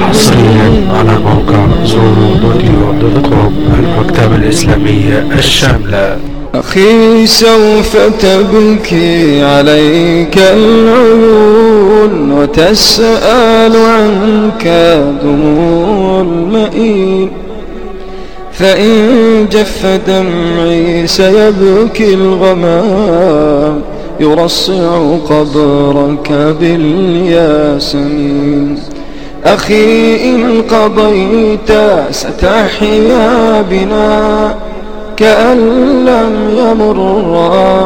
حصريا على موقع زورو.com المكتبة الإسلامية الشاملة. أخي سوف تبكي عليك العيون وتسأل عنك دموع المئين. فإن جف دمعي سيبكي الغمام. يرصع قبرك بالياسمين. أخي إن قضيت ستحيا بنا كأن لم يمر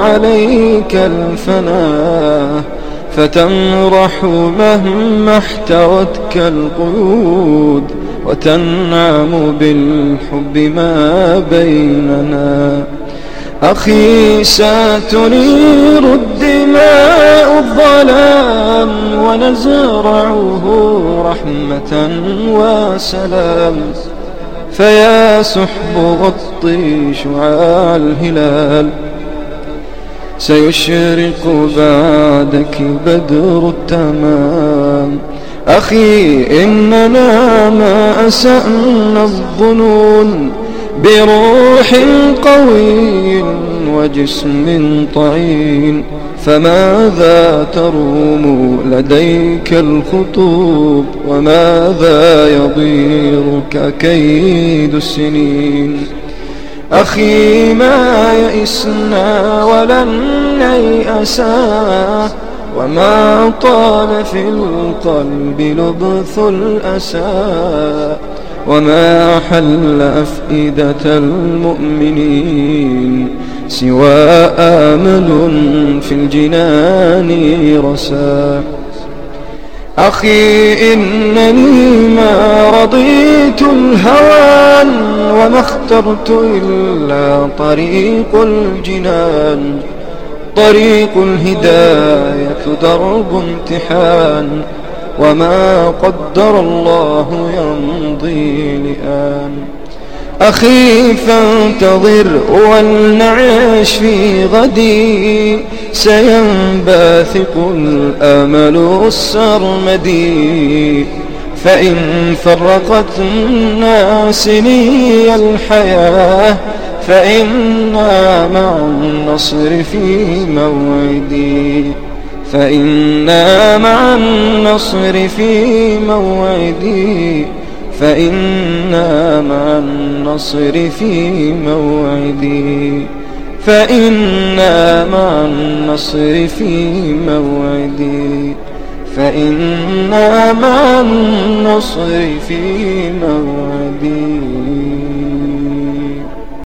عليك الفناء. فتمرح مهما احتوتك القيود وتنعم بالحب ما بيننا. أخي ساتنير الدماء الظلام ونزرعه رحمة وسلام. فيا سحب غطي شعاع الهلال. سيشرق بعدك بدر التمام. أخي إننا ما أسأنا الظنون بروح قوي وجسم طعين فماذا تروم لديك الخطوب؟ وماذا يضيرك كيد السنين؟ أخي ما يئسنا ولن نيأسا وما طال في القلب لبث الأسى. وما حل أفئدة المؤمنين سوى آمل في الجنان رسى أخي إنني ما رضيت الهوان وما اخترت إلا طريق الجنان طريق الهداية درب امتحان وما قدر الله يمضي لآن. أخي فانتظر ولنعيش في غدي. سينباثق الأمل السرمدي فإن فرقت الناس لي الحياة فإنا مع النصر في موعدي. فإنا مع النصر في موعدي. فإنا مع النصر في موعدي. فإنا مع النصر في موعدي. فإنا مع النصر في موعدي.